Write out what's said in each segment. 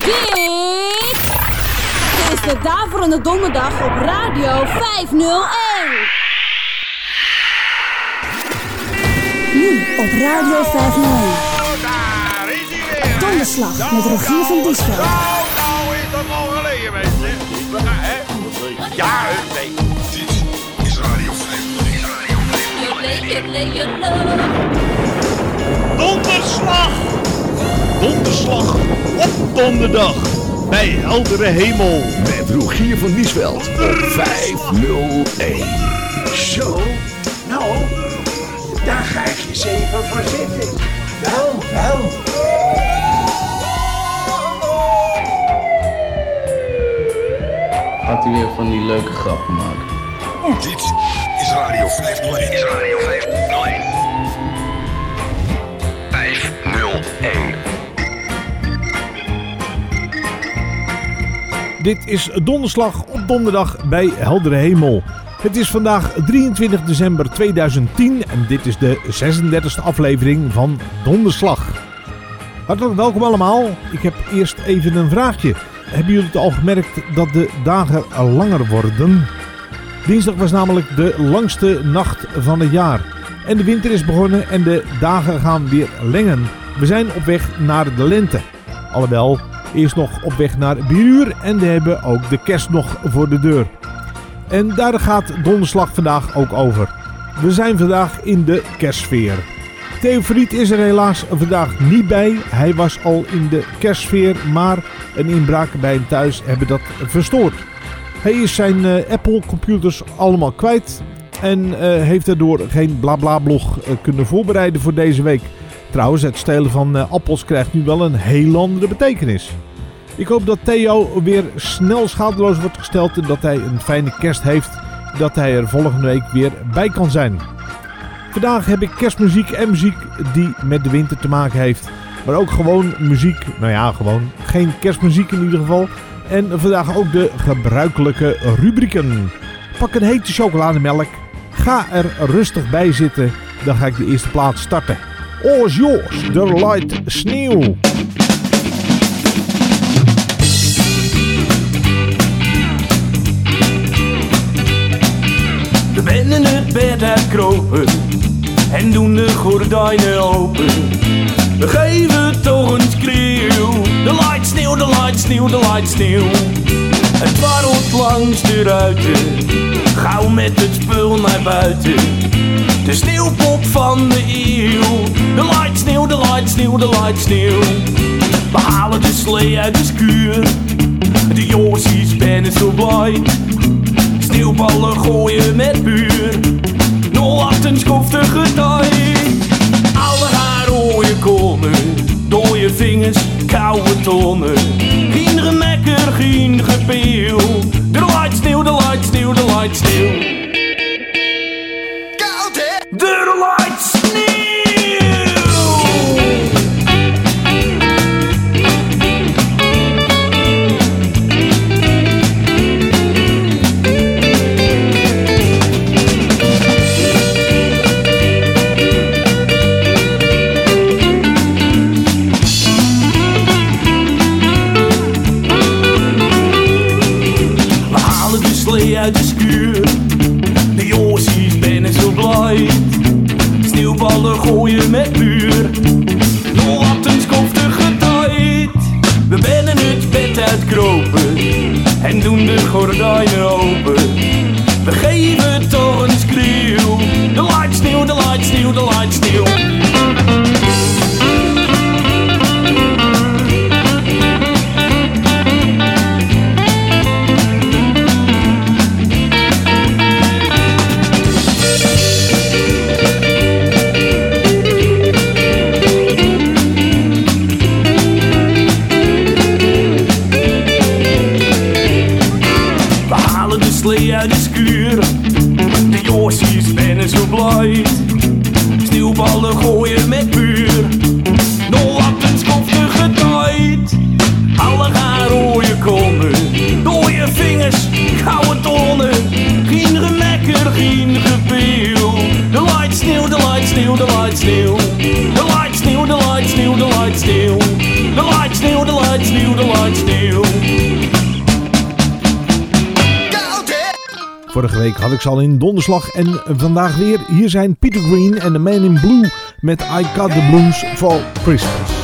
Dit is de Daverende Donderdag op Radio 501. Nu op Radio 501. Daar is hij weer. Donderslag met Rogier van Diesveld. Nou, nou is dat al geleden, mensen. Gaan, hè? Ja, nee. Dit is Radio 501. Donderslag! Donderslag op donderdag bij heldere hemel. Met Rogier van Niesveld op 501. Zo, nou, daar ga ik eens even voor zitten. Wel, wel. Gaat hij weer van die leuke grappen maken? Dit is Radio 501. Is Radio 501. 501. Dit is donderslag op donderdag bij heldere hemel. Het is vandaag 23 december 2010 en dit is de 36e aflevering van Donderslag. Hartelijk welkom allemaal. Ik heb eerst even een vraagje. Hebben jullie het al gemerkt dat de dagen langer worden? Dinsdag was namelijk de langste nacht van het jaar. En de winter is begonnen en de dagen gaan weer lengen. We zijn op weg naar de lente. Alhoewel, eerst nog op weg naar Biruur en we hebben ook de kerst nog voor de deur. En daar gaat donderslag vandaag ook over. We zijn vandaag in de kerstsfeer. Theo Fried is er helaas vandaag niet bij. Hij was al in de kerstsfeer, maar een inbraak bij hem thuis hebben dat verstoord. Hij is zijn eh, Apple computers allemaal kwijt en eh, heeft daardoor geen blabla-blog eh, kunnen voorbereiden voor deze week. Trouwens, het stelen van eh, appels krijgt nu wel een heel andere betekenis. Ik hoop dat Theo weer snel schadeloos wordt gesteld en dat hij een fijne kerst heeft. Dat hij er volgende week weer bij kan zijn. Vandaag heb ik kerstmuziek en muziek die met de winter te maken heeft. Maar ook gewoon muziek, nou ja, gewoon geen kerstmuziek in ieder geval. En vandaag ook de gebruikelijke rubrieken. Pak een hete chocolademelk. Ga er rustig bij zitten. Dan ga ik de eerste plaat starten. Oors Joors, The Light Sneeuw. We binnen het bed uitkropen en doen de gordijnen open. We geven toch een schreeuw. De light sneeuw, de light sneeuw, de light sneeuw. Het dwarrelt langs de ruiten, gauw met het spul naar buiten. De sneeuwpop van de eeuw. De light sneeuw, de light sneeuw, de light sneeuw. We halen de slee uit de skuur. De Joosies ben zo blij. Sneeuwballen gooien met buur. 08 een schoftige tijd. Alle haar rooien komen. Dooie vingers, koude tonnen. Geen gemekker, geen gepeel. De light sneeuw, de light sneeuw, de light sneeuw. Koud Ik ze al in donderslag en vandaag weer. Hier zijn Peter Green en The Man in Blue met I Got the Blues for Christmas.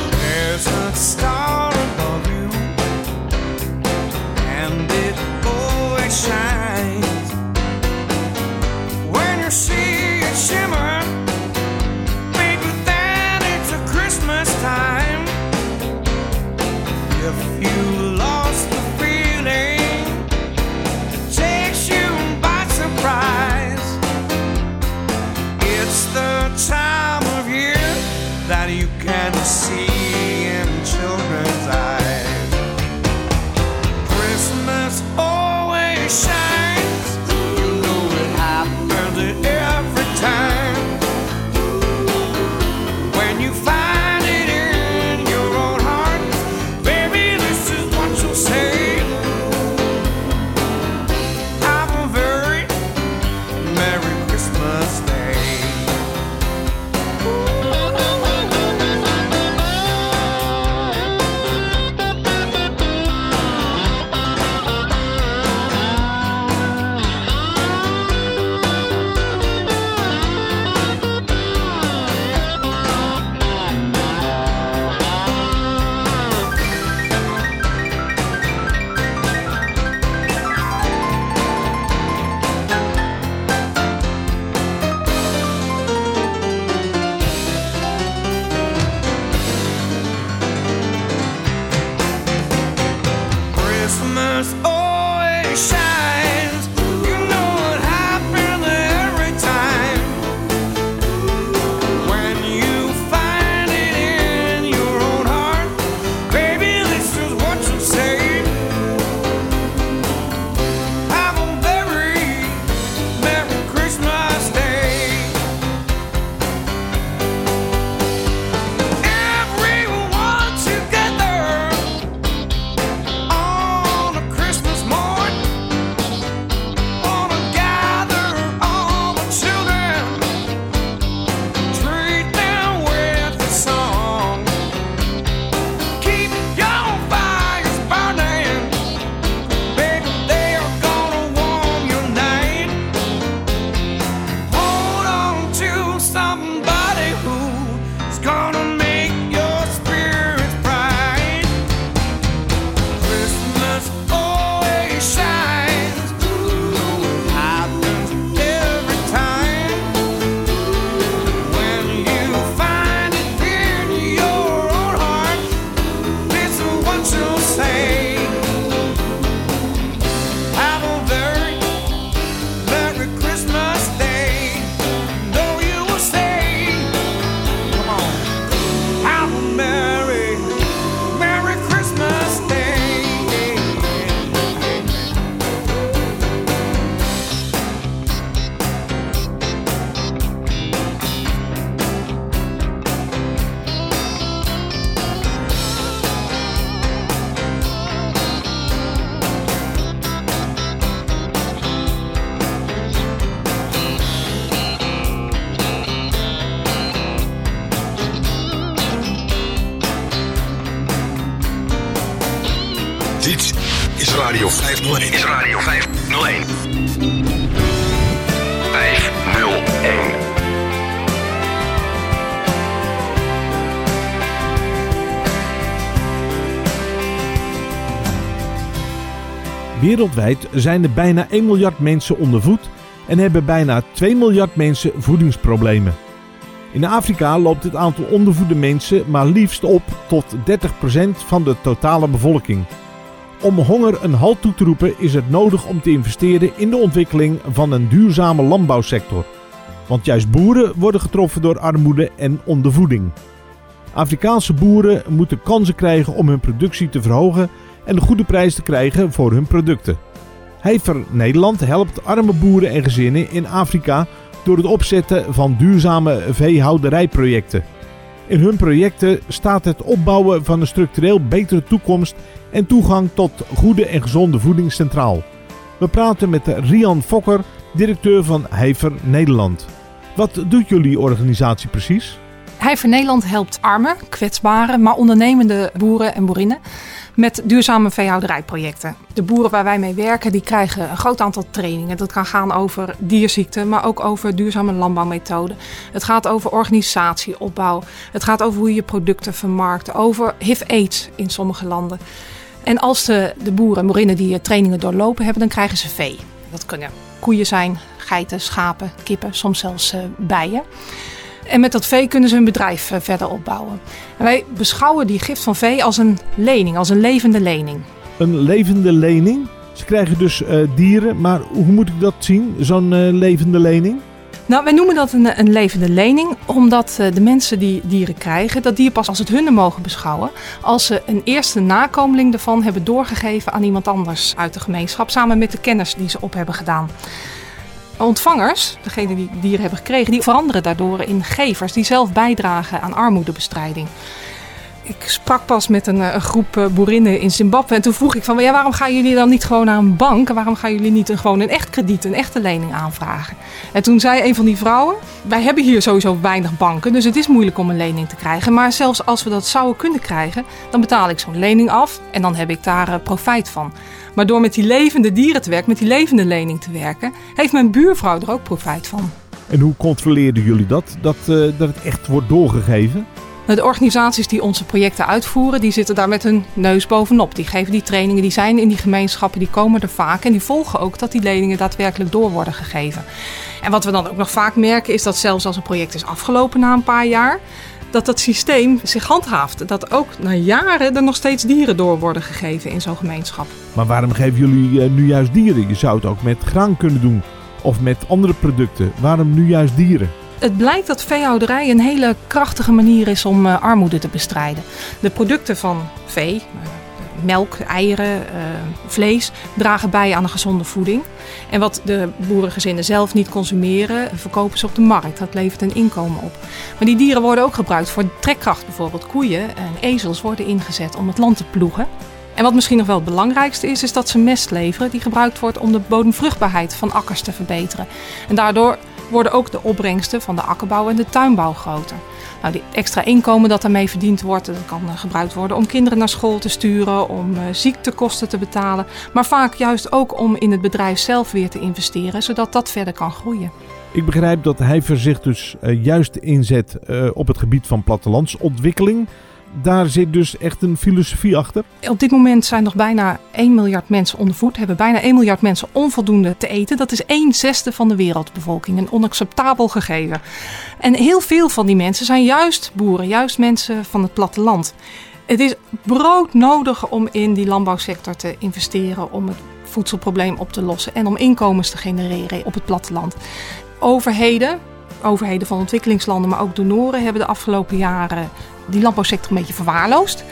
Wereldwijd zijn er bijna 1 miljard mensen onder voet en hebben bijna 2 miljard mensen voedingsproblemen. In Afrika loopt het aantal ondervoede mensen maar liefst op tot 30% van de totale bevolking. Om honger een halt toe te roepen is het nodig om te investeren in de ontwikkeling van een duurzame landbouwsector. Want juist boeren worden getroffen door armoede en ondervoeding. Afrikaanse boeren moeten kansen krijgen om hun productie te verhogen en een goede prijs te krijgen voor hun producten. Heifer Nederland helpt arme boeren en gezinnen in Afrika door het opzetten van duurzame veehouderijprojecten. In hun projecten staat het opbouwen van een structureel betere toekomst en toegang tot goede en gezonde voeding centraal. We praten met Rian Fokker, directeur van Heifer Nederland. Wat doet jullie organisatie precies? Heiver Nederland helpt arme, kwetsbare, maar ondernemende boeren en boerinnen met duurzame veehouderijprojecten. De boeren waar wij mee werken, die krijgen een groot aantal trainingen. Dat kan gaan over dierziekten, maar ook over duurzame landbouwmethoden. Het gaat over organisatieopbouw. Het gaat over hoe je producten vermarkt. Over HIV-AIDS in sommige landen. En als de, de boeren en boerinnen die trainingen doorlopen hebben, dan krijgen ze vee. Dat kunnen koeien zijn, geiten, schapen, kippen, soms zelfs uh, bijen. En met dat vee kunnen ze hun bedrijf uh, verder opbouwen. En wij beschouwen die gift van vee als een lening, als een levende lening. Een levende lening? Ze krijgen dus uh, dieren, maar hoe moet ik dat zien, zo'n levende lening? Nou, wij noemen dat een, een levende lening, omdat uh, de mensen die dieren krijgen, dat dier pas als het hunne mogen beschouwen, als ze een eerste nakomeling ervan hebben doorgegeven aan iemand anders uit de gemeenschap, samen met de kennis die ze op hebben gedaan. Ontvangers, degenen die dieren hebben gekregen, die veranderen daardoor in gevers die zelf bijdragen aan armoedebestrijding ik sprak pas met een, een, groep eh, boerinnen in Zimbabwe. En toen vroeg ik van, ja, waarom gaan jullie dan niet gewoon naar een bank? Waarom gaan jullie niet een, gewoon een echt krediet, een echte lening aanvragen? En toen zei een van die vrouwen, wij hebben hier sowieso weinig banken. Dus het is moeilijk om een lening te krijgen. Maar zelfs als we dat zouden kunnen krijgen, dan betaal ik zo'n lening af. En dan heb ik daar uh, profijt van. Maar door met die levende dieren te werken, met die levende lening te werken, heeft mijn buurvrouw er ook profijt van. En hoe controleerden jullie dat? Dat, dat het echt wordt doorgegeven? De organisaties die onze projecten uitvoeren, die zitten daar met hun neus bovenop. Die geven die trainingen, die zijn in die gemeenschappen, die komen er vaak. En die volgen ook dat die leningen daadwerkelijk door worden gegeven. En wat we dan ook nog vaak merken is dat zelfs als een project is afgelopen na een paar jaar, dat dat systeem zich handhaaft. Dat ook na jaren er nog steeds dieren door worden gegeven in zo'n gemeenschap. Maar waarom geven jullie eh, nu juist dieren? Je zou het ook met graan kunnen doen of met andere producten. Waarom nu juist dieren? Het blijkt dat veehouderij een hele krachtige manier is om uh, armoede te bestrijden. De producten van vee, uh, melk, eieren, uh, vlees, dragen bij aan een gezonde voeding. En wat de boerengezinnen zelf niet consumeren, verkopen ze op de markt. Dat levert een inkomen op. Maar die dieren worden ook gebruikt voor trekkracht. Bijvoorbeeld koeien en ezels worden ingezet om het land te ploegen. En wat misschien nog wel het belangrijkste is, is dat ze mest leveren die gebruikt wordt om de bodemvruchtbaarheid van akkers te verbeteren. En daardoor worden ook de opbrengsten van de akkerbouw en de tuinbouw groter. Nou, die extra inkomen dat daarmee verdiend wordt, dat kan gebruikt worden om kinderen naar school te sturen, om uh, ziektekosten te betalen, maar vaak juist ook om in het bedrijf zelf weer te investeren, zodat dat verder kan groeien. Ik begrijp dat hij zich dus uh, juist inzet op het gebied van plattelandsontwikkeling daar zit dus echt een filosofie achter. Op dit moment zijn nog bijna 1 miljard mensen onder voet. Hebben bijna 1 miljard mensen onvoldoende te eten. Dat is 1 zesde van de wereldbevolking. Een onacceptabel gegeven. En heel veel van die mensen zijn juist boeren, juist mensen van het platteland. Het is broodnodig om in die landbouwsector te investeren, om het voedselprobleem op te lossen en om inkomens te genereren op het platteland. Overheden, overheden van ontwikkelingslanden, maar ook donoren hebben de afgelopen jaren die landbouwsector een beetje verwaarloosd.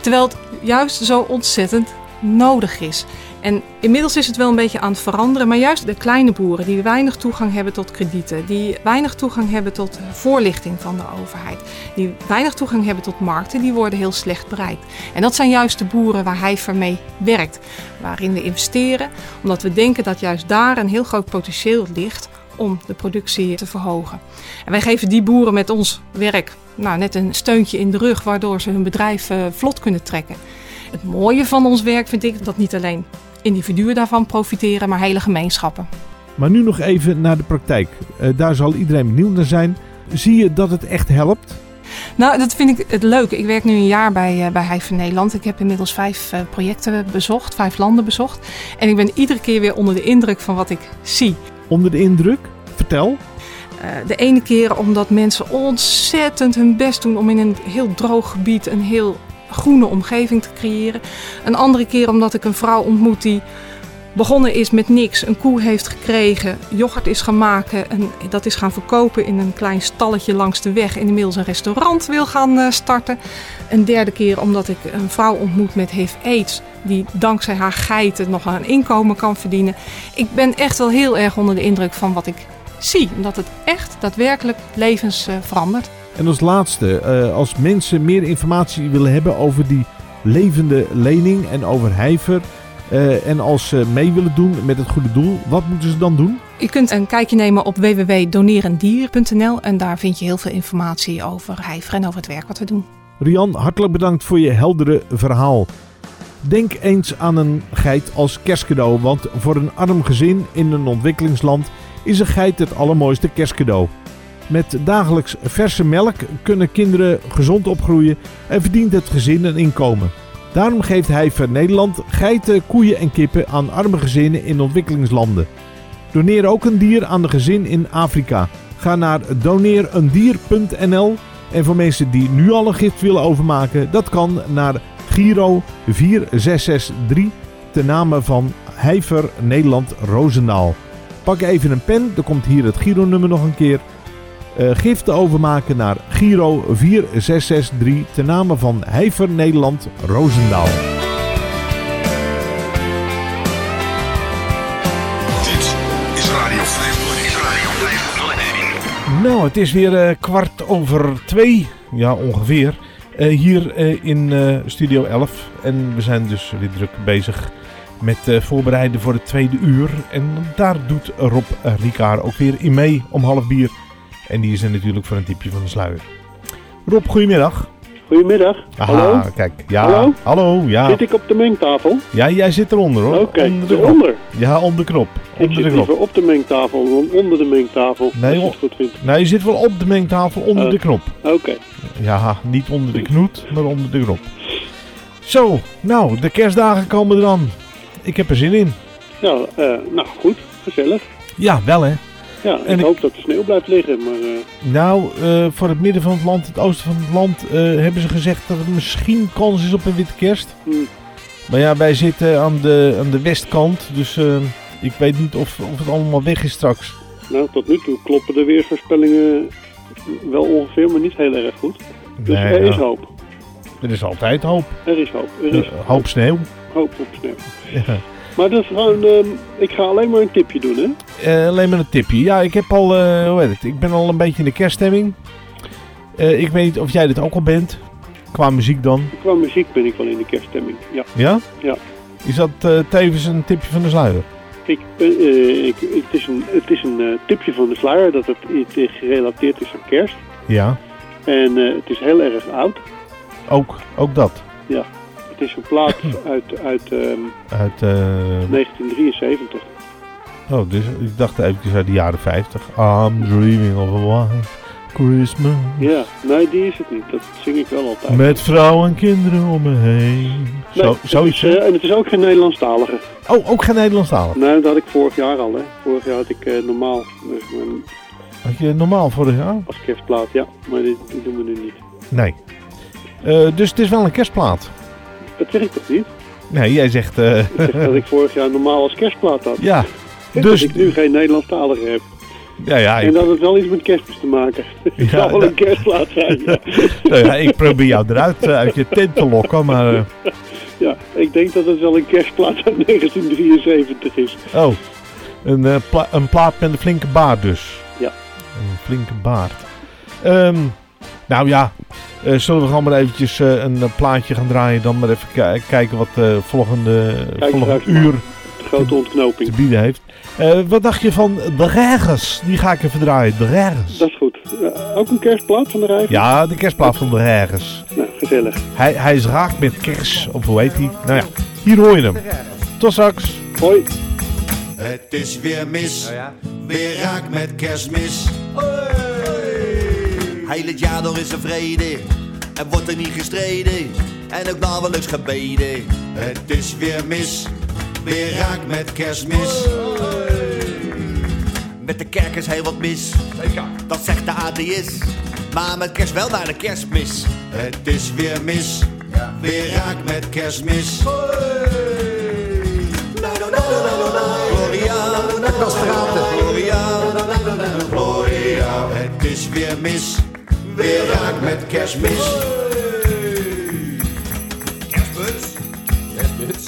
Terwijl het juist zo ontzettend nodig is. En inmiddels is het wel een beetje aan het veranderen, maar juist de kleine boeren die weinig toegang hebben tot kredieten, die weinig toegang hebben tot voorlichting van de overheid, die weinig toegang hebben tot markten, die worden heel slecht bereikt. En dat zijn juist de boeren waar hij mee werkt, waarin we investeren, omdat we denken dat juist daar een heel groot potentieel ligt om de productie te verhogen. En wij geven die boeren met ons werk nou, net een steuntje in de rug, waardoor ze hun bedrijf uh, vlot kunnen trekken. Het mooie van ons werk vind ik dat niet alleen individuen daarvan profiteren, maar hele gemeenschappen. Maar nu nog even naar de praktijk. Uh, daar zal iedereen benieuwd naar zijn. Zie je dat het echt helpt? Nou, dat vind ik het leuke. Ik werk nu een jaar bij, uh, bij Nederland. Ik heb inmiddels vijf uh, projecten bezocht, vijf landen bezocht. En ik ben iedere keer weer onder de indruk van wat ik zie. Onder de indruk? Vertel. Uh, de ene keer omdat mensen ontzettend hun best doen om in een heel droog gebied een heel groene omgeving te creëren. Een andere keer omdat ik een vrouw ontmoet die begonnen is met niks, een koe heeft gekregen, yoghurt is gaan maken en dat is gaan verkopen in een klein stalletje langs de weg en inmiddels een restaurant wil gaan uh, starten. Een derde keer omdat ik een vrouw ontmoet met HIV AIDS die dankzij haar geiten nog een inkomen kan verdienen. Ik ben echt wel heel erg onder de indruk van wat ik zie, omdat het echt daadwerkelijk levens uh, verandert. En als laatste, uh, als mensen meer informatie willen hebben over die levende lening en over Heiver, Eh, en als ze mee willen doen met het goede doel, wat moeten ze dan doen? Je kunt een kijkje nemen op www.donerendier.nl en daar vind je heel veel informatie over Hijver en over het werk wat we doen. Rian, hartelijk bedankt voor je heldere verhaal. Denk eens aan een geit als kerstcadeau, want voor een arm gezin in een ontwikkelingsland is een geit het allermooiste kerstcadeau. Met dagelijks verse melk kunnen kinderen gezond opgroeien en verdient het gezin een inkomen. Daarom geeft Hijver Nederland geiten, koeien en kippen aan arme gezinnen in ontwikkelingslanden. Doneer ook een dier aan een gezin in Afrika. Ga naar doneerendier.nl en voor mensen die nu al een gift willen overmaken, dat kan naar Giro 4663 ten name van Hijver Nederland Roosendaal. Pak even een pen, er komt hier het Giro-nummer nog een keer. Uh, giften overmaken naar Giro 4663 ten name van Hijver Nederland Roosendaal. Dit is Radio 501. Is Radio 501. Nou, het is weer uh, kwart over twee, ja ongeveer, uh, hier in Studio 11. En we zijn dus weer druk bezig met voorbereiden voor het tweede uur. En daar doet Rob Ricard ook weer in mee om half bier. En die is er natuurlijk voor een tipje van de sluier. Rob, goedemiddag. Goedemiddag. Aha, Hallo? kijk. Ja, Hallo? hallo ja. Zit ik op de mengtafel? Ja, jij zit eronder hoor. Oké, onder de knop. eronder. Ja, onder de knop. Ik Onder zit de knop. liever op de mengtafel dan onder de mengtafel. Nee, als je het goed vindt. Nee, je zit wel op de mengtafel onder Oh. de knop. Oké. Ja, niet onder de knoet, maar onder de knop. Zo, nou, de kerstdagen komen eraan. Ik heb er zin in. Ja, eh, nou goed. Gezellig. Ja, wel hè. Ja, En ik, ik- hoop dat de sneeuw blijft liggen, maar eh, Nou, eh, voor het midden van het land, het oosten van het land, eh, hebben ze gezegd dat er misschien kans is op een witte kerst. Hmm. Maar ja, wij zitten aan de, aan de westkant, dus ik weet niet of, of het allemaal weg is straks. nou, tot nu toe kloppen de weersvoorspellingen wel ongeveer, maar niet heel erg goed. Dus Nee, er is hoop. Er is altijd hoop. Er is hoop. Er is hoop sneeuw. hoop op sneeuw. Ja. Maar dat is gewoon, ehm, ik ga alleen maar een tipje doen, hè? Eh, alleen maar een tipje. Ja, ik heb al, eh, hoe heet het? Ik ben al een beetje in de kerststemming. Eh, ik weet niet of jij dit ook al bent. Qua muziek dan. Qua muziek ben ik wel in de kerststemming, ja. Ja? Ja. Is dat tevens een tipje van de sluier? Ik, ik, het is een, het is een tipje van de sluier dat het iets gerelateerd is aan kerst. Ja. En het is heel erg oud. Ook, ook dat. Ja. Het is een plaat uit, uit ehm, Uit, eh, 1973. oh, dus ik dacht eventjes uit de jaren 50. I'm dreaming of a white Christmas. Ja, nee, die is het niet. Dat zing ik wel altijd. Met vrouwen en kinderen om me heen. Nee, Zo, zoiets. is, eh, en het is ook geen Nederlandstalige. Oh, ook geen Nederlandstalig. Nee, dat had ik vorig jaar al. Hè. Vorig jaar had ik eh, normaal dus, mijn- Had je normaal vorig jaar? als kerstplaat. Ja, maar die, die doen we nu niet. Nee. Eh, dus het is wel een kerstplaat. Dat zeg ik toch niet? Nee, jij zegt... eh, Ik zeg dat ik vorig jaar normaal als kerstplaat had. ja. Dus, dat ik nu geen Nederlandstalige heb. ja, ja, En dat het wel iets met kerstmis te maken. Het Ja, zal wel dat- een kerstplaat zijn. Ja. nou ja, ik probeer jou eruit eh, uit je tent te lokken, maar... eh, ja, ik denk dat het wel een kerstplaat uit 1973 is. oh, een, pla- een plaat met een flinke baard dus. Ja. Een flinke baard. Ehm, nou ja, eh, zullen we gewoon maar eventjes eh, een eh, plaatje gaan draaien. Dan maar even ki- kijken wat de volgende, Kijk volgende uur De grote ontknoping. te bieden heeft. Eh, wat dacht je van de Regers? Die ga ik even draaien. De Regers. Dat is goed. Ook een kerstplaat van de rij? Ja, de kerstplaat van de Regers. Nou, gezellig. Hij, hij is raak met kers, of hoe heet hij? Nou ja, hier hoor je hem. Tot straks. Hoi. Het is weer mis, weer raak met kerstmis. Heel het jaar door is er vrede. En wordt er niet gestreden. En ook nauwelijks gebeden. Het is weer mis, weer raak met kerstmis. Met de kerk is heel wat mis, dat zegt de ADS. Maar met kerst wel naar de kerstmis. Het is weer mis, weer raak met kerstmis. Gloria, Gloria, Gloria. Het is weer mis, weer raak met kerstmis. Kerstmuts, kerstmuts.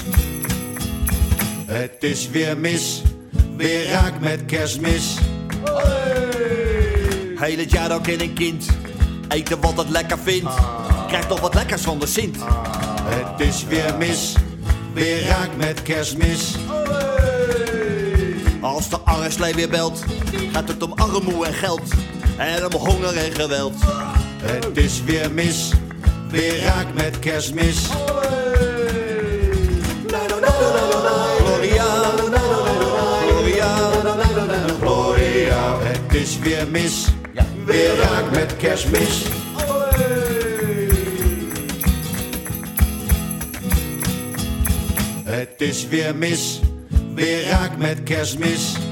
Het is weer mis, weer raak met kerstmis. Heel het jaar ook in een kind, eten wat het lekker vindt. Krijgt toch wat lekkers van de Sint. Het is weer mis, weer raak met kerstmis. Als de arreslee weer belt, gaat het om armoe en geld. En om honger en geweld. Het is weer mis, weer raak met kerstmis. Gloria, Gloria, Gloria. Het is weer mis, weer raak met kerstmis. Het is weer mis, weer raak met kerstmis.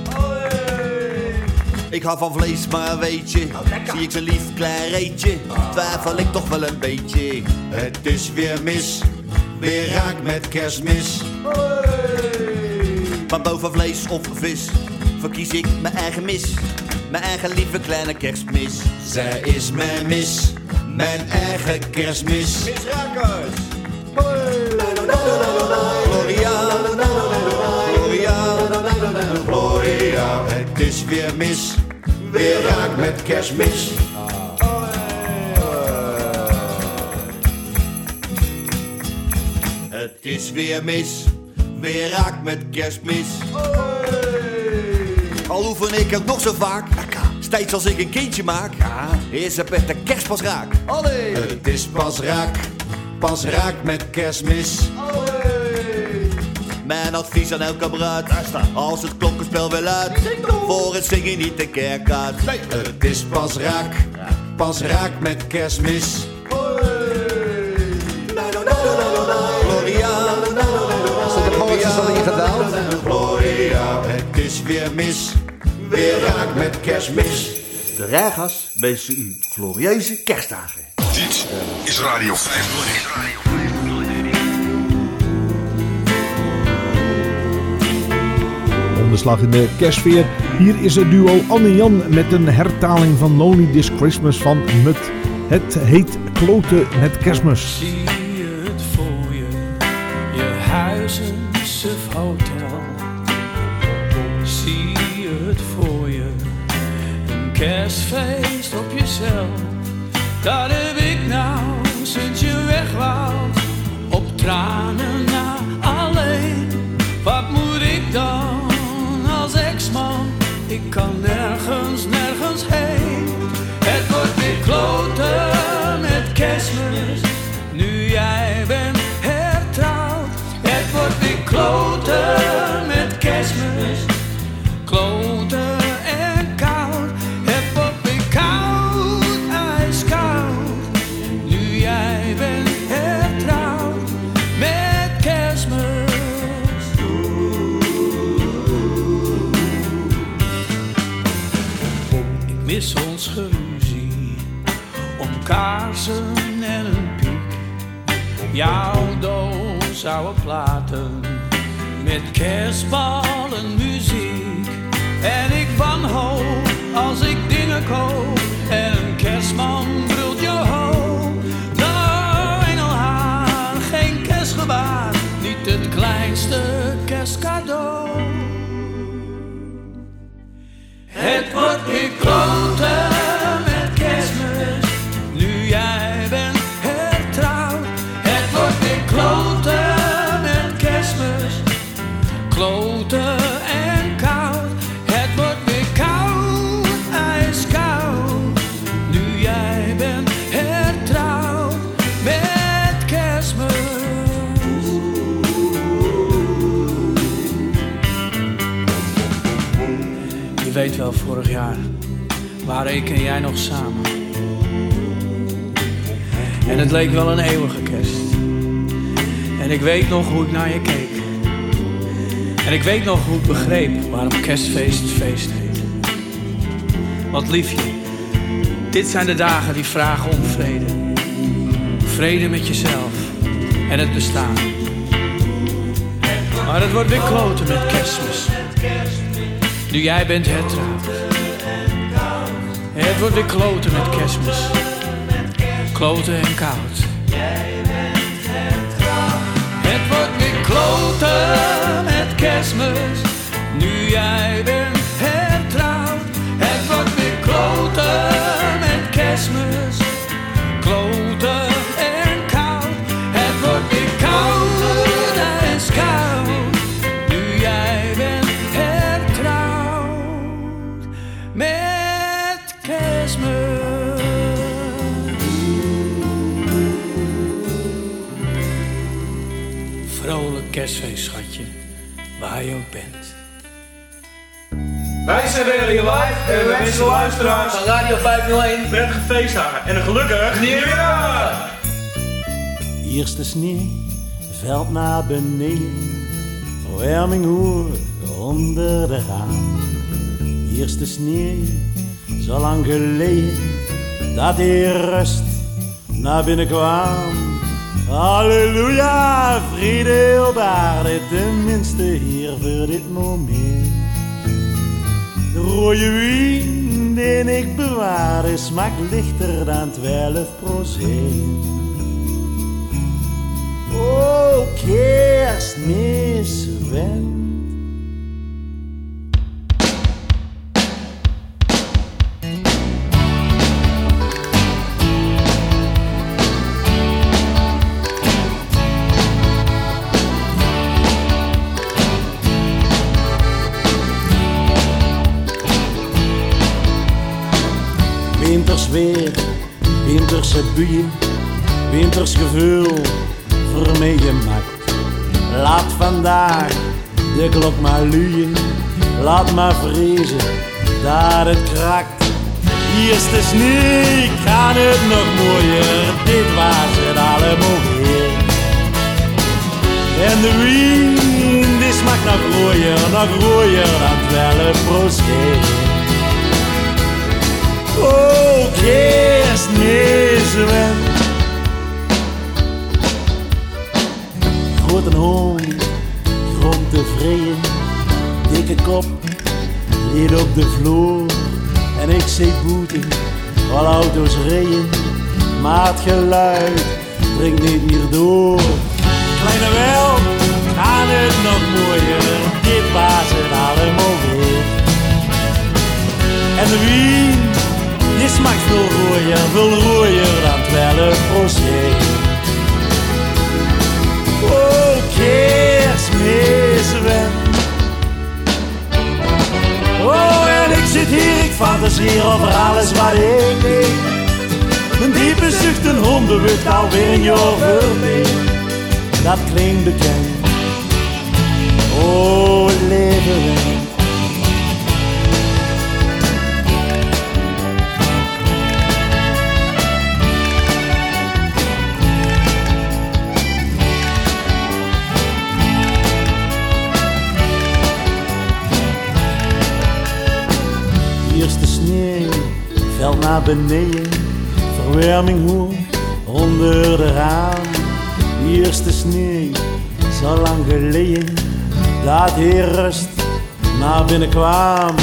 Ik hou van vlees, maar weet je, zie ik zo'n lief klein reetje, twijfel ik toch wel een beetje. Het is weer mis, weer raak met kerstmis. Maar boven vlees of vis, verkies ik mijn eigen mis. Mijn eigen lieve kleine kerstmis. Zij is mijn mis, mijn eigen kerstmis. Misrakers! Gloria, Gloria, Gloria. Het is weer mis, weer raak met kerstmis. Het is weer mis, weer raak met kerstmis. Al oefen ik ook nog zo vaak, steeds als ik een kindje maak, is het met de kerst pas raak. Het is pas raak, pas raak met kerstmis. Mijn advies aan elke bruid, als het klokkenspel wil uit, voor het zingen niet de kerk uit. Het is pas raak, pas raak met kerstmis. Gloria? Gloria, het is weer mis, weer raak met kerstmis. De reigers wensen u glorieuze kerstdagen. Dit is Radio 501. Onderslag in de kerstsfeer. Hier is het duo Anne Jan met een hertaling van Lonely This Christmas van Mut. Het heet Kloten met Kerstmis. Zie je het voor je, je huis een suf hotel. Zie je het voor je, een kerstfeest op jezelf. Dat heb ik nou sinds je weg wou, op tranen na alleen. Wat moet ik dan Ik kan nergens, nergens heen. Het wordt weer kloten met kerstmis. Nu jij bent hertrouwd. Het wordt weer kloten platen met kerstballen muziek. En ik wanhoop als ik dingen koop en een kerstman brult je hoop. Nou, engelhaar, geen kerstgebaar, niet het kleinste kerstcadeau. Het wordt weer kloten waren ik en jij nog samen. En het leek wel een eeuwige kerst. En ik weet nog hoe ik naar je keek. En ik weet nog hoe ik begreep waarom kerstfeest het feest heet. Want liefje, dit zijn de dagen die vragen om vrede. Vrede met jezelf en het bestaan. Maar het wordt weer kloten met kerstmis. Nu jij bent. Het wordt weer kloten met kerstmis. Kloten en koud. Het wordt weer kloten met kerstmis. Nu jij bent hertrouwd. Het wordt weer kloten met kerstmis. Kloten en koud. Het wordt weer koud, ijskoud. vrolijk kerstfeest, schatje, waar je ook bent. Wij zijn Radio Live en we wensen de luisteraars Van Radio 501 prettige feestdagen en een gelukkig nieuwjaar! Eerste sneeuw valt naar beneden, verwarming hoor onder de raam. Eerste sneeuw, zo lang geleden, dat die rust naar binnen kwam. Halleluja, aarde, tenminste hier voor dit moment. De rode wien die ik bewaarde smaakt lichter dan 12 procent. Oh, kerstmis wend. Weer, winterse buien, winters gevoel voor. Laat vandaag de klok maar luien, laat maar vrezen dat het krakt. Hier is de sneeuw, kan het nog mooier, dit was het allemaal weer. En de wind die smaakt nog rooier, nog rooier dan 12 procent. Oh, kerstmis wend. Grote hond, grond tevreden, dikke kop, lid op de vloer. En ik zie boete, al auto's reden, het geluid dringt niet meer door. Kleine wel, gaan het nog mooier, dit was het allemaal weer. En de wien, smaakt veel rooier, veel rooier dan 12 procent. Oh, kerstmis wend. Oh, en ik zit hier, ik fantaseer over alles wat ik weet. Een diepe zucht, een hondenwucht, alweer een jaar mij. Dat klinkt bekend. Oh, leven valt naar beneden, verwarming hoor onder de raam. Eerste sneeuw, zo lang geleden, dat hier rust naar binnen kwam.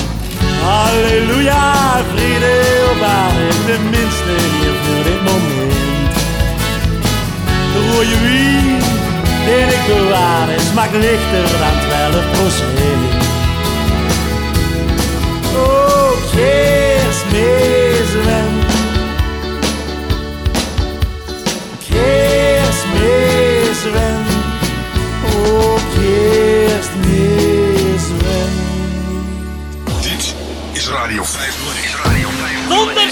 Halleluja, vrede op aarde, tenminste hier voor dit moment. De rode wien, die ik bewaar, smaakt lichter dan 12 procent.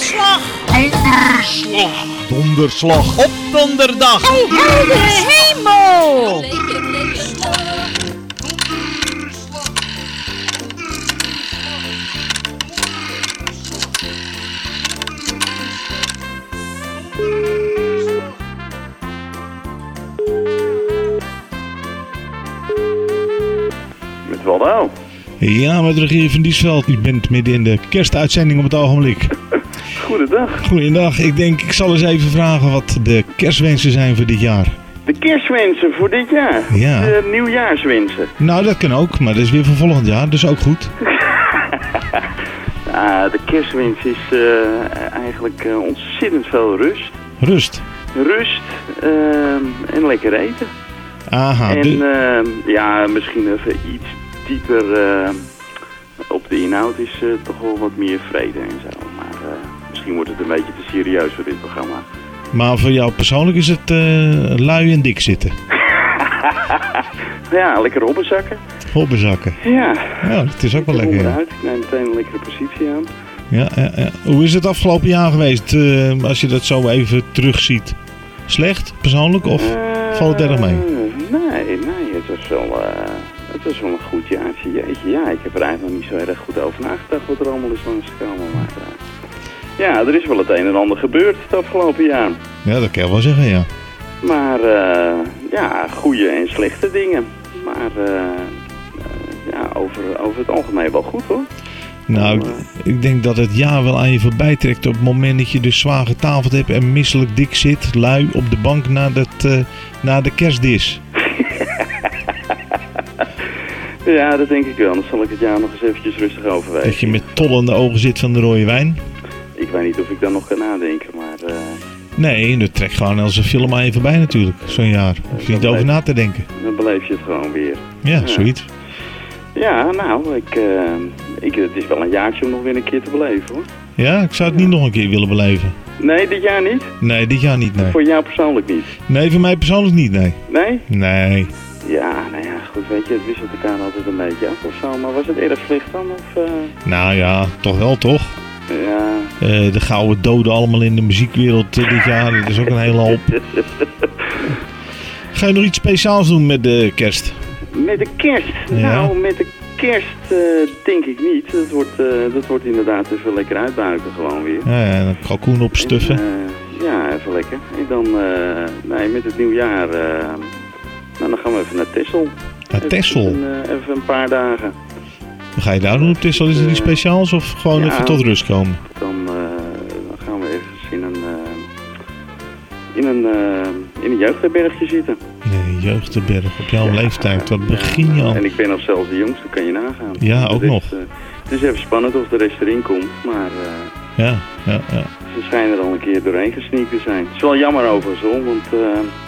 Donderslag! Donderslag! Donderslag! Op donderdag! Hey, heldere hemel! Met Waldo. Ja, met Regier van Diesveld. U bent midden in de kerstuitzending op het ogenblik. Goedendag. Goedendag. Ik denk, ik zal eens even vragen wat de kerstwensen zijn voor dit jaar. De kerstwensen voor dit jaar. Ja. De nieuwjaarswensen. Nou, dat kan ook, maar dat is weer voor volgend jaar, dus ook goed. Ah, de kerstwens is eh, eigenlijk eh, ontzettend veel rust. Rust. Rust ehm, en lekker eten. Aha, en de- ehm, ja, misschien even iets dieper ehm, op de inhoud is eh, toch wel wat meer vrede en zo. Eh, misschien wordt het een beetje te serieus voor dit programma. maar voor jou persoonlijk is het eh, lui en dik zitten. ja, lekker. Hobbezakken. Ja. Ja, dat is ook wel lekker. ja. Ik neem meteen een lekkere positie aan. Ja, ja, ja. Hoe is het afgelopen jaar geweest, eh, als je dat zo even terugziet? Slecht, persoonlijk, of valt het erg mee? Eh, nee, nee. het was wel, eh, het was wel een goed jaartje. Jeetje, ja, ik heb er eigenlijk nog niet zo erg goed over nagedacht wat er allemaal is langsgekomen. Maar eh, ja, er is wel het een en ander gebeurd het afgelopen jaar. Ja, dat kan je wel zeggen, ja. Maar eh, ja, goede en slechte dingen. Maar eh, eh, ja, over, over het algemeen wel goed hoor. Nou, ik denk dat het jaar wel aan je voorbij trekt op het moment dat je dus zwaar getafeld hebt en misselijk dik zit, lui op de bank na, dat, na de kerstdis. Ja, dat denk ik wel. Dan zal ik het jaar nog eens eventjes rustig overwegen. Dat je met tollende ogen zit van de rode wijn. Ik weet niet of ik dan nog kan nadenken, maar... eh, Nee, dat trekt gewoon als een film aan je voorbij natuurlijk, zo'n jaar. Hoef je niet over na te denken. dan beleef je het gewoon weer. Ja, zoiets. Ja, nou, ik, eh, ik, het is wel een jaartje om nog weer een keer te beleven hoor. Ja, ik zou het niet nog een keer willen beleven. Nee, dit jaar niet? Nee, dit jaar niet, nee. Voor jou persoonlijk niet? Nee, voor mij persoonlijk niet, nee. Nee? Nee. Ja, nou ja, goed, weet je, het wisselt elkaar altijd een beetje af of zo. Maar was het erg slecht dan? Of, eh, Nou ja, toch wel, toch? Ja. Eh, de gouden doden allemaal in de muziekwereld eh, dit jaar. Dat is ook een hele hoop. Ga je nog iets speciaals doen met de kerst? Met de kerst? Ja. Nou, met de kerst eh, denk ik niet. Dat wordt, dat wordt inderdaad even lekker uitbuiken gewoon weer. Ja, ja een kalkoen opstuffen. Ja, even lekker. En dan, nee, met het nieuwjaar, nou, dan gaan we even naar Texel. Naar Texel? Even, even een paar dagen. Wat ga je daar doen op Tissel? Is er iets speciaals of gewoon Ja. even tot rust komen? Dan, eh, dan gaan we in een, eh, in een, eh, in een jeugdherbergje zitten. Nee, jeugdberg op jouw leeftijd. Wat begin je al? En ik ben nog zelfs de jongste, kan je nagaan. Ja, ook De rest, nog. het is even spannend of de rest erin komt, maar Ja, ja, ja. ze schijnen er al een keer doorheen gesneakt te zijn. Het is wel jammer overigens hoor, want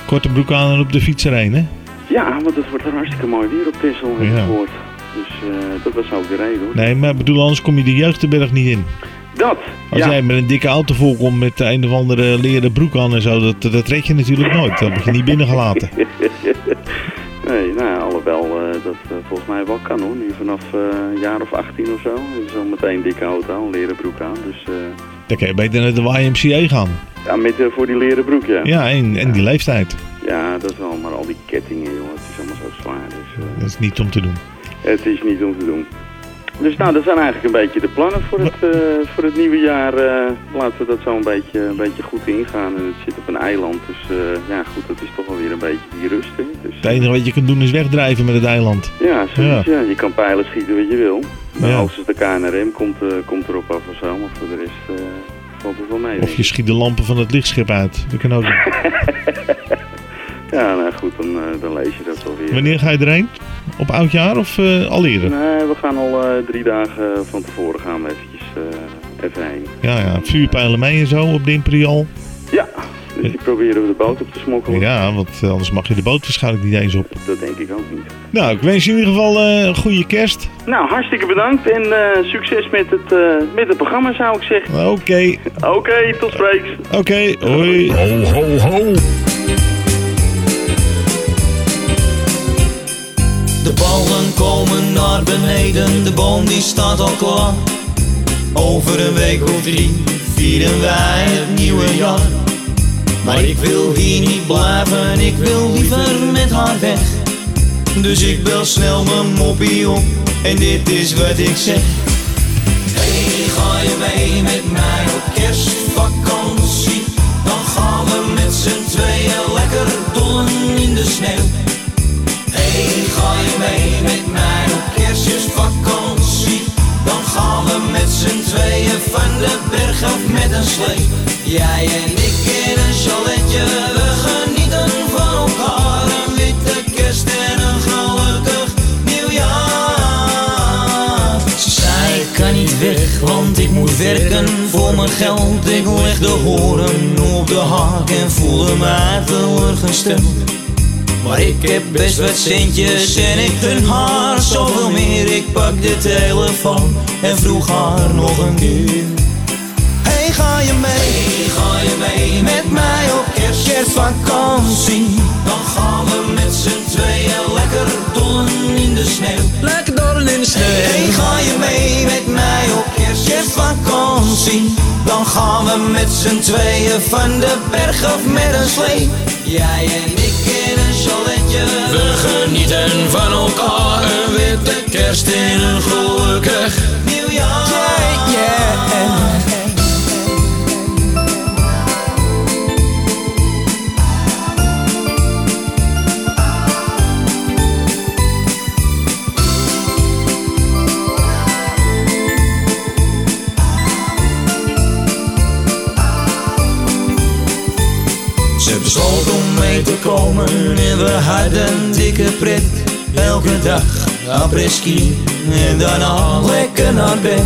Korte broek aan en op de fiets erheen, hè? ja, want het wordt er hartstikke mooi weer op Texel, heb ik Ja. gehoord. Dus eh, dat was ook de reden hoor. Nee, maar ik bedoel, anders kom je de jeugdberg niet in. Dat, Als ja. jij met een dikke auto volkomt met een of andere leren broek aan en zo, dat, dat red je natuurlijk nooit. Dat heb je niet binnengelaten. nee, nou ja, alhoewel eh, dat eh, volgens mij wel kan hoor. Nu vanaf een jaar of 18 of zo. Al meteen een dikke auto, een leren broek aan. Dus Dan kan je beter naar de YMCA gaan. ja, met, voor die leren broek ja. Ja, en, en die leeftijd. Ja, dat is wel, maar al die kettingen joh, het is allemaal zo zwaar. Dus, Dat is niet om te doen. Het is niet om te doen. Dus nou, dat zijn eigenlijk een beetje de plannen voor het, eh, voor het nieuwe jaar. eh, laten we dat zo een beetje, een beetje goed ingaan. En het zit op een eiland, dus eh, ja goed, dat is toch wel weer een beetje die rust. Hè? Dus, Het enige wat je kunt doen is wegdrijven met het eiland. ja, zoiets, Ja. ja. je kan pijlen schieten wat je wil. Maar Ja. als het de KNRM komt, komt erop af of zo, maar voor de rest valt het wel mee. Of je schiet de lampen van het lichtschip uit. Dat kan ook. Ja, nou goed, dan, eh, dan lees je dat wel weer. Wanneer ga je erheen? Op oudjaar of eh, al eerder? Nee, we gaan al eh, drie dagen van tevoren gaan we eventjes eh, even heen. Ja, ja. Vuurpijlen mee en zo op de Imperial. Ja, dus die proberen we de boot op te smokkelen. Ja, want anders mag je de boot waarschijnlijk niet eens op. Dat denk ik ook niet. Nou, ik wens je in ieder geval eh, een goede kerst. Nou, hartstikke bedankt en eh, succes met het, eh, met het programma zou ik zeggen. Oké. Oké, tot spreeks. Oké, hoi. Ho, ho, ho. De ballen komen naar beneden, de boom die staat al klaar. Over een week of drie vieren wij het nieuwe jaar. Maar ik wil hier niet blijven, ik wil liever met haar weg. Dus ik bel snel mijn moppie op en dit is wat ik zeg. Hey, ga je mee met mij op kerstvakantie? Dan gaan we met z'n tweeën lekker dollen in de sneeuw. Gaan we met z'n tweeën van de berg af met een slee. Jij en ik in een chaletje, we genieten van elkaar. Een witte kerst en een gelukkig nieuwjaar. Ik kan niet weg, want ik moet werken voor mijn geld. Ik leg de horen op de haak en voelde mij teleurgesteld. Maar ik heb best wat centjes en ik gun haar zoveel meer. Ik pak de telefoon en vroeg haar nog een keer. Hey, ga je mee? Hey, ga je mee met mij op kerst, kerstvakantie? Dan gaan we met z'n tweeën lekker dollen in de sneeuw. Lekker dollen in de sneeuw. Hey, ga je mee met mij op kerst, kerstvakantie? Dan gaan we met z'n tweeën van de berg af met een slee. Jij en We genieten van elkaar. Een witte kerst en een gelukkig nieuwjaar. Yeah, yeah. Mee te komen en we hadden dikke pret. Elke dag apres-ski en daarna lekker naar bed.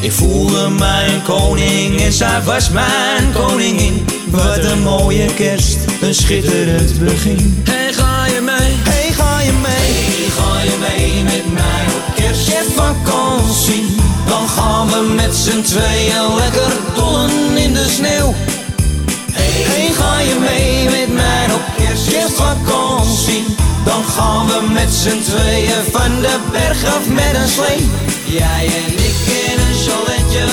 Ik voelde mij een koning en zij was mijn koningin. Wat een mooie kerst, een schitterend begin. Hey, ga je mee? Hey, ga je mee? Hey, ga je mee met mij op kerstvakantie? Dan gaan we met z'n tweeën lekker dollen in de sneeuw. Hey, ga je mee met mij op kerstvakantie? Dan gaan we met z'n tweeën van de berg af met een slee. Jij en ik in een chaletje,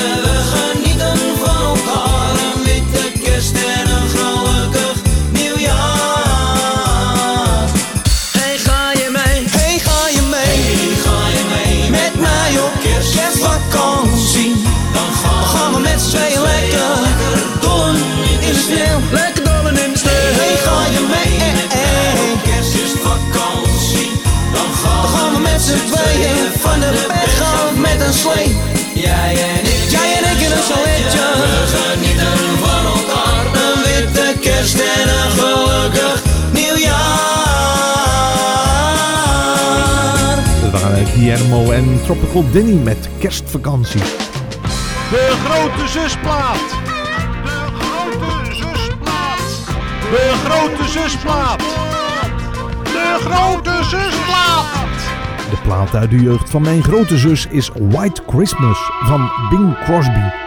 sneeuw. Lekker dollen in de sneeuw. Hey, ga je mee? Op kerstvakantie. Dan gaan we met z'n tweeën van de berg af met een slee. Jij en ik, jij en ik in een chaletje. We genieten van elkaar. Een witte kerst en een gelukkig nieuwjaar. Dat waren Guillermo en Tropical Danny met kerstvakantie. De grote zusplaat. De grote zusplaat. De grote zusplaat. De plaat uit de jeugd van mijn grote zus is White Christmas van Bing Crosby.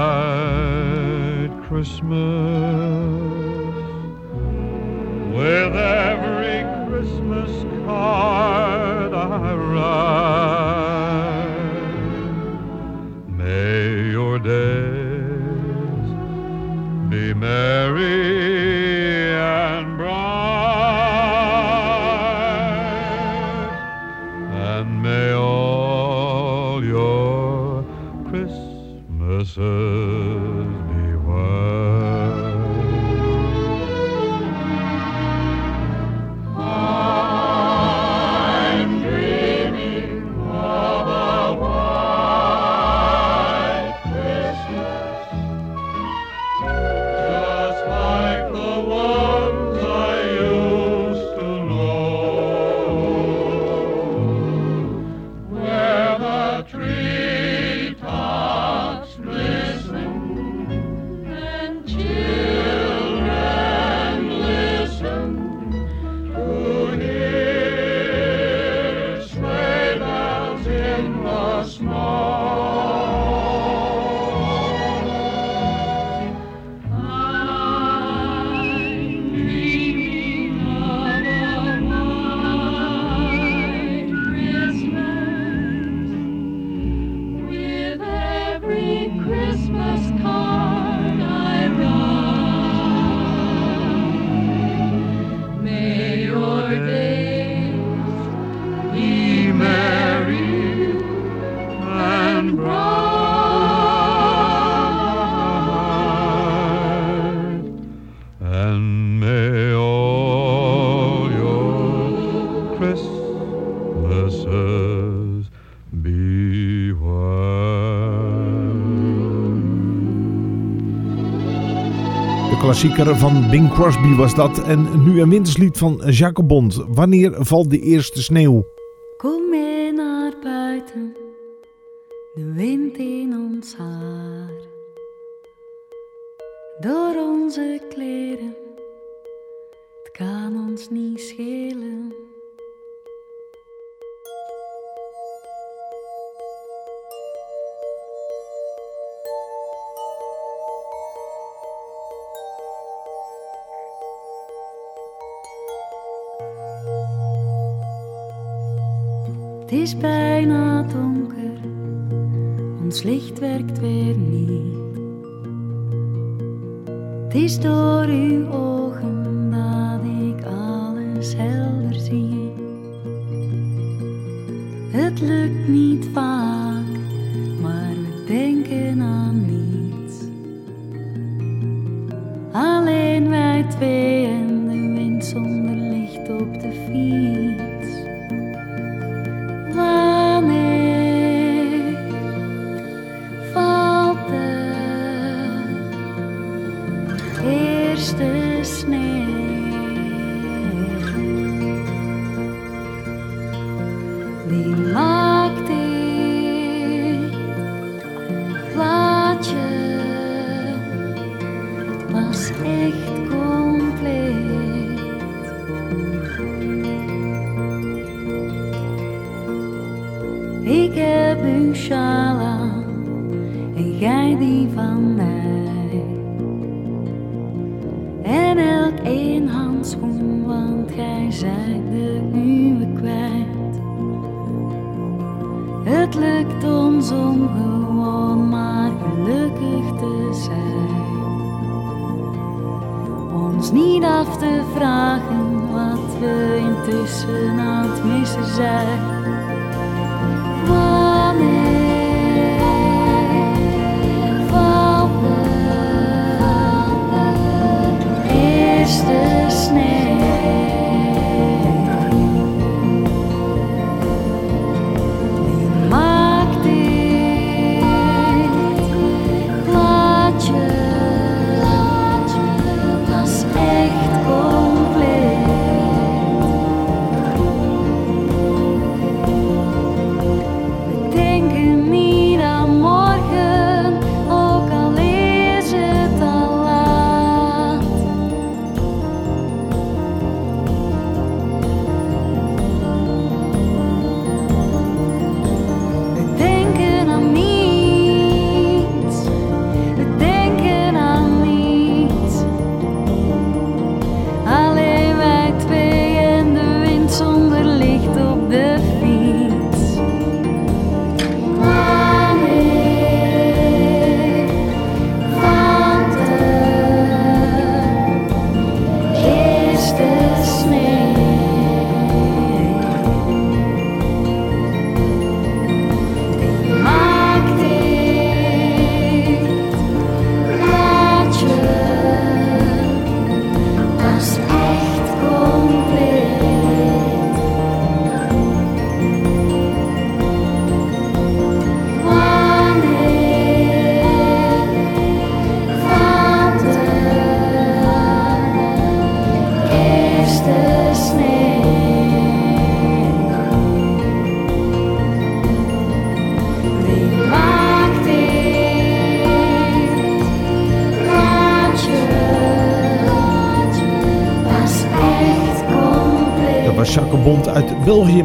Christmas with every Christmas card I write. May your days be merry klassieker van Bing Crosby was dat. En nu een winterslied van Jacques Bond. Wanneer valt de eerste sneeuw? werkt weer. listening.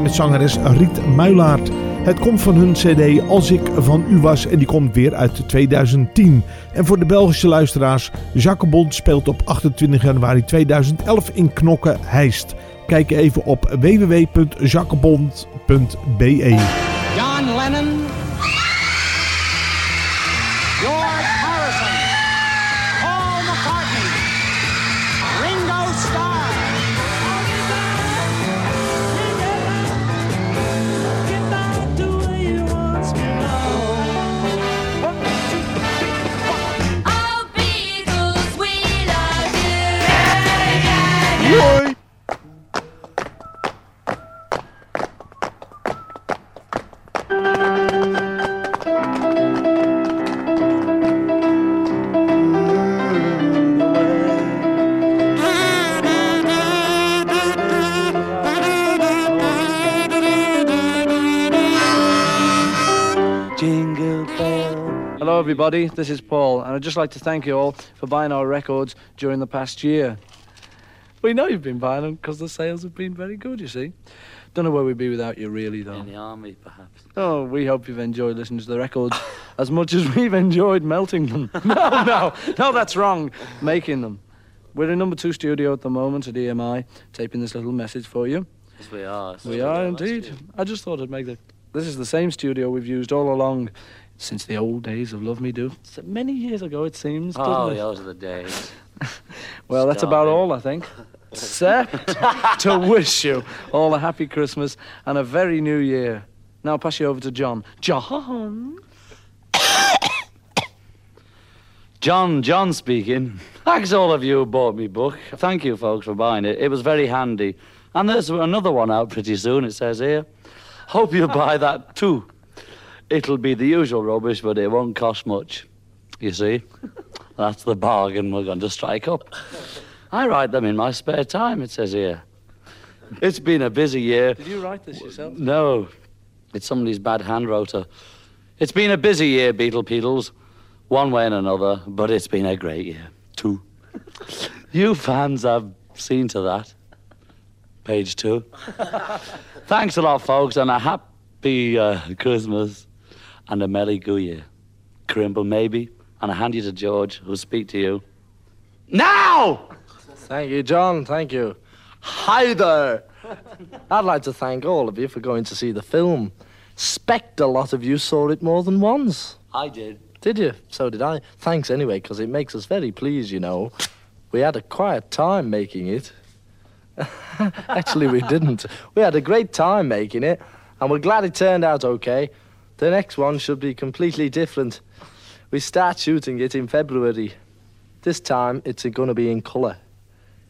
met zangeres Riet Muilaert. Het komt van hun cd Als ik van u was en die komt weer uit 2010. En voor de Belgische luisteraars, Jacques speelt op 28 januari 2011 in Knokke Heist. Kijk even op www.jacquebond.be. everybody. This is Paul, and I'd just like to thank you all for buying our records during the past year. We know you've been buying them because the sales have been very good, you see. Don't know where we'd be without you, really, though. In the army, perhaps. Oh, we hope you've enjoyed listening to the records as much as we've enjoyed melting them. no, no, no, that's wrong. Making them. We're in number two studio at the moment at EMI, taping this little message for you. Yes, we are. We are indeed. I just thought I'd make the. This is the same studio we've used all along since the old days of Love Me Do. So many years ago, it seems. doesn't Oh, it? those are the days. Well, that's about Starving. all, I think. Except to wish you all a happy Christmas and a very new year. Now I'll pass you over to John. John? John, John speaking. Thanks all of you who bought me book. Thank you, folks, for buying it. It was very handy. And there's another one out pretty soon, it says here. Hope you buy that too. It'll be the usual rubbish, but it won't cost much. You see? That's the bargain we're going to strike up. I write them in my spare time, it says here. It's been a busy year. Did you write this yourself? No, it's somebody's bad hand rotor. It's been a busy year, Beetle Beetles, one way and another, but it's been a great year, too. you fans have seen to that. Page two. Thanks a lot, folks, and a happy uh, Christmas and a Merry Goo Year. Crimble, maybe, and I hand you to George, who'll speak to you. Now! Thank you, John. Thank you. Hi there. I'd like to thank all of you for going to see the film. Spect a lot of you saw it more than once. I did. Did you? So did I. Thanks anyway, because it makes us very pleased, you know. We had a quiet time making it. Actually, we didn't. We had a great time making it, and we're glad it turned out okay. The next one should be completely different. We start shooting it in February. This time, it's going to be in colour.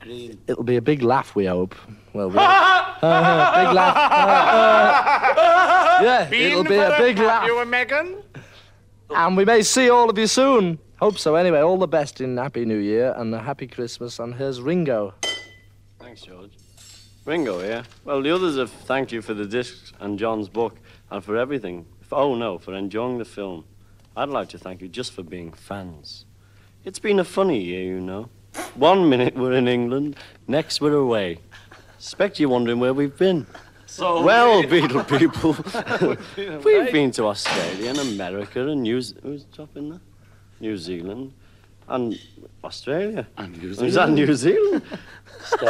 Green. It'll be a big laugh, we hope. Well, we hope. Uh, big laugh. Uh, uh, yeah, it'll be a big laugh. You and Megan? And we may see all of you soon. Hope so. Anyway, all the best in Happy New Year and a Happy Christmas. And here's Ringo. Thanks, George. Ringo, yeah? Well, the others have thanked you for the discs and John's book and for everything. For, oh, no, for enjoying the film. I'd like to thank you just for being fans. It's been a funny year, you know. One minute we're in England, next we're away. Expect you're wondering where we've been. So well, we- Beetle people, We've been we've been to Australia and America and New Z- who's top in there? New Zealand and Australia. And New Is that Zealand. New Zealand?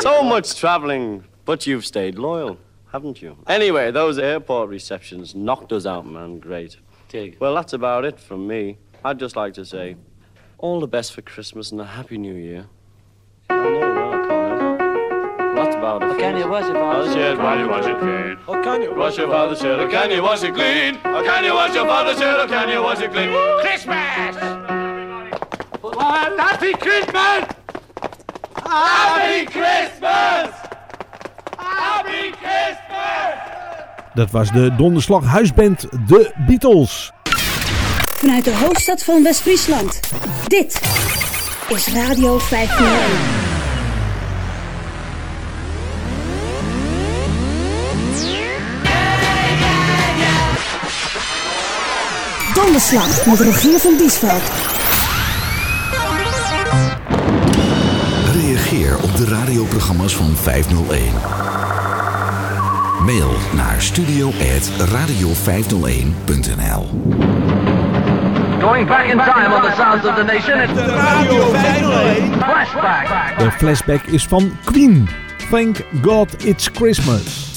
So much travelling, but you've stayed loyal, haven't you? Anyway, those airport receptions knocked us out, man. Great. Dig. Well, that's about it from me. I'd just like to say all the best for Christmas and a happy new year. I know, well, I can't. That's about it. Oh, can you wash your father's shirt oh, while you wash it clean? Oh, can you Wash your father's shirt, can you wash it clean? Or can you wash your father's shirt, can you wash it clean? Christmas! Well, happy Christmas! Happy Christmas! Dat was de donderslag huisband De Beatles. Vanuit de hoofdstad van West-Friesland. Dit is Radio 501. Donderslag met Rogier van Biesveld. Reageer op de radioprogramma's van 501. Mail naar studio.radio501.nl Going back in time on the sounds of the nation. It's the Radio 501 Flashback. De flashback is van Queen. Thank God It's Christmas.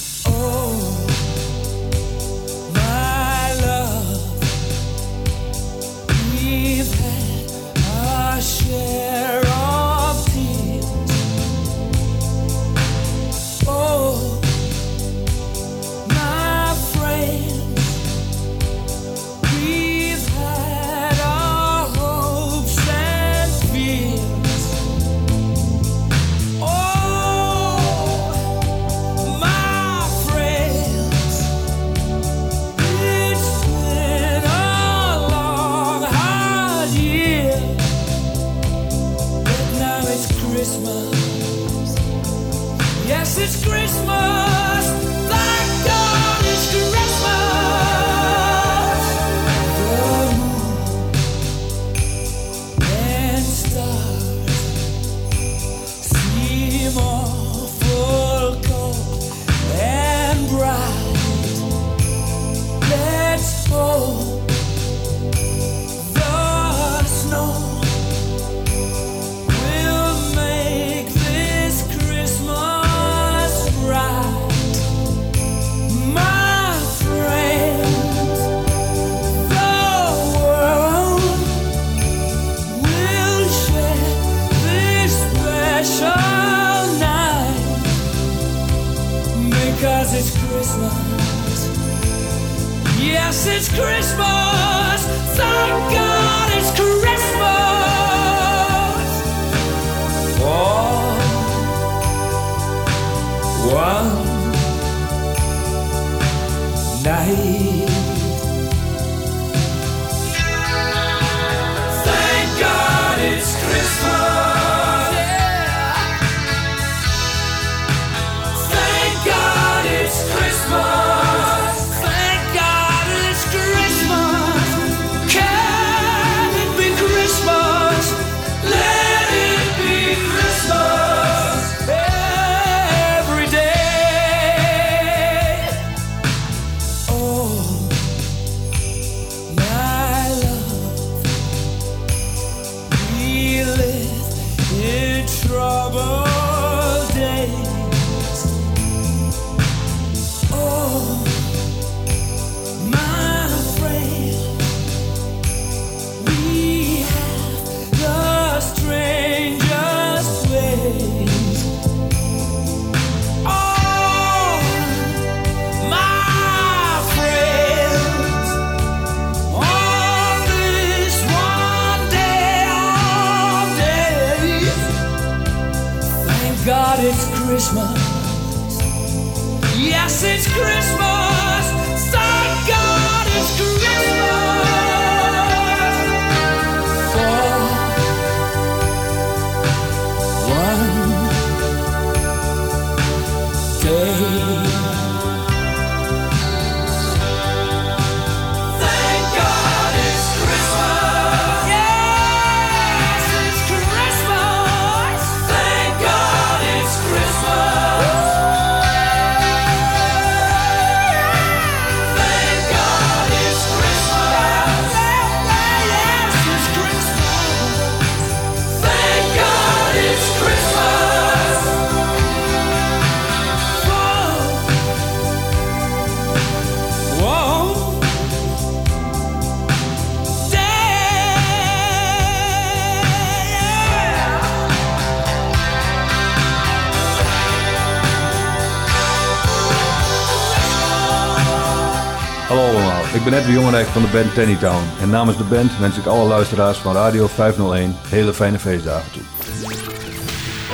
de jongenrijk van de band Tennytown. En namens de band wens ik alle luisteraars van Radio 501 hele fijne feestdagen toe.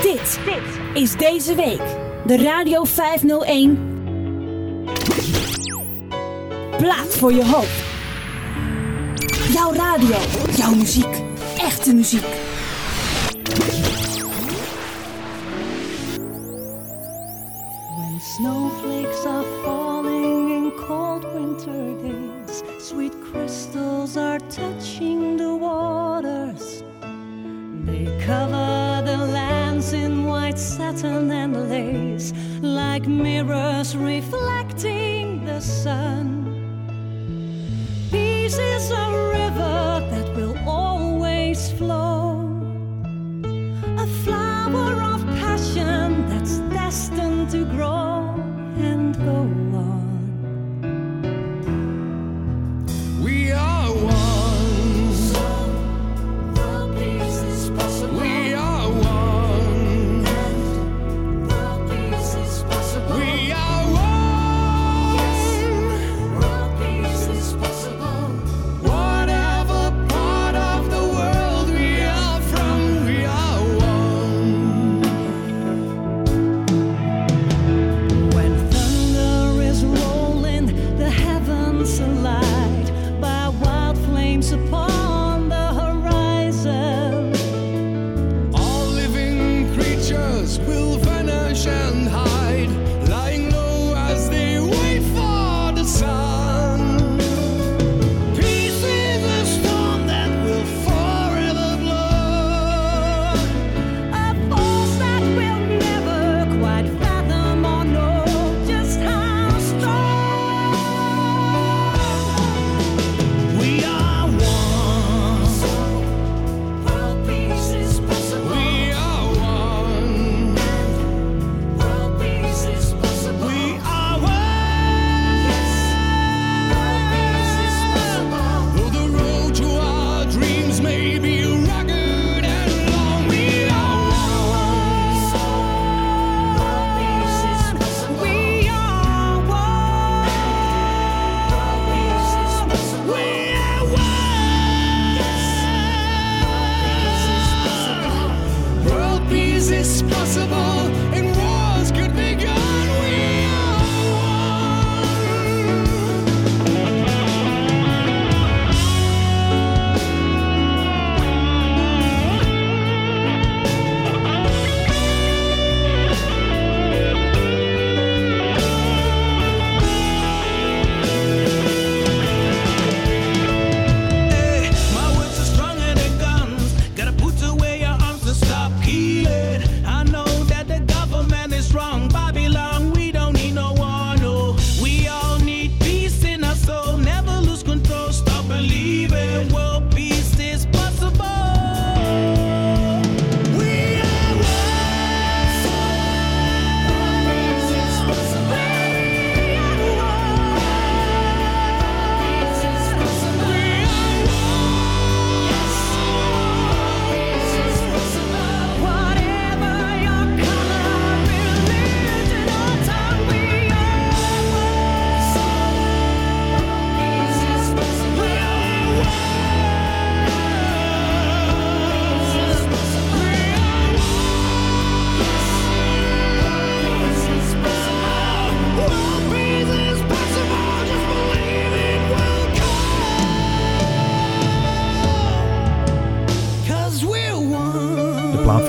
Dit, dit is deze week de Radio 501. plaats voor je hoop. Jouw radio, jouw muziek, echte muziek.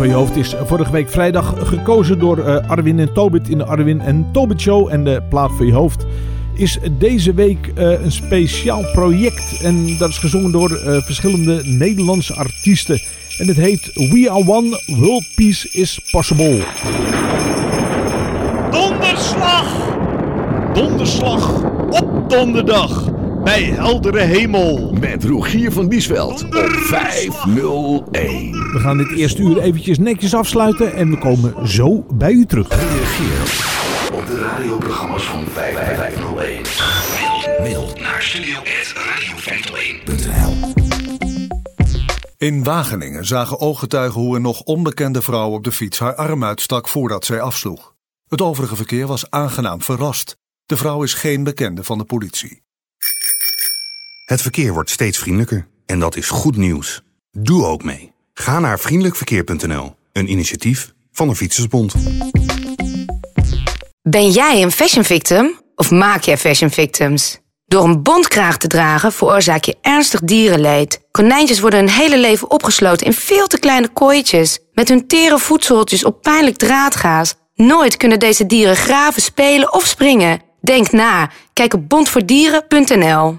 Van je hoofd is vorige week vrijdag gekozen door eh, Arwin en Tobit in de Arwin en Tobit Show. En de plaat van je hoofd is deze week eh, een speciaal project. En dat is gezongen door eh, verschillende Nederlandse artiesten. En het heet We Are One, World Peace is Possible. Donderslag! Donderslag op donderdag bij heldere hemel. Met Rogier van Biesveld op 501. We gaan dit eerste uur eventjes netjes afsluiten en we komen zo bij u terug. Reageer op de radioprogramma's van 5501. Mail naar studio.radio501.nl In Wageningen zagen ooggetuigen hoe een nog onbekende vrouw op de fiets haar arm uitstak voordat zij afsloeg. Het overige verkeer was aangenaam verrast. De vrouw is geen bekende van de politie. Het verkeer wordt steeds vriendelijker en dat is goed nieuws. Doe ook mee. Ga naar vriendelijkverkeer.nl, een initiatief van de Fietsersbond. Ben jij een fashion victim of maak jij fashion victims? Door een bondkraag te dragen veroorzaak je ernstig dierenleed. Konijntjes worden hun hele leven opgesloten in veel te kleine kooitjes. Met hun tere voedseltjes op pijnlijk draadgaas. Nooit kunnen deze dieren graven, spelen of springen. Denk na. Kijk op bondvoordieren.nl.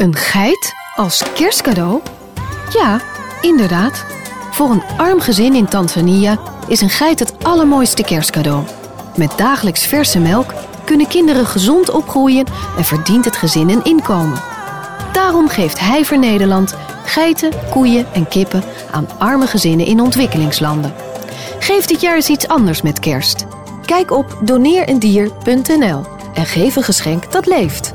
Een geit als kerstcadeau? Ja, inderdaad. Voor een arm gezin in Tanzania is een geit het allermooiste kerstcadeau. Met dagelijks verse melk kunnen kinderen gezond opgroeien en verdient het gezin een inkomen. Daarom geeft Heiver Nederland geiten, koeien en kippen aan arme gezinnen in ontwikkelingslanden. Geef dit jaar eens iets anders met kerst. Kijk op doneerendier.nl en geef een geschenk dat leeft.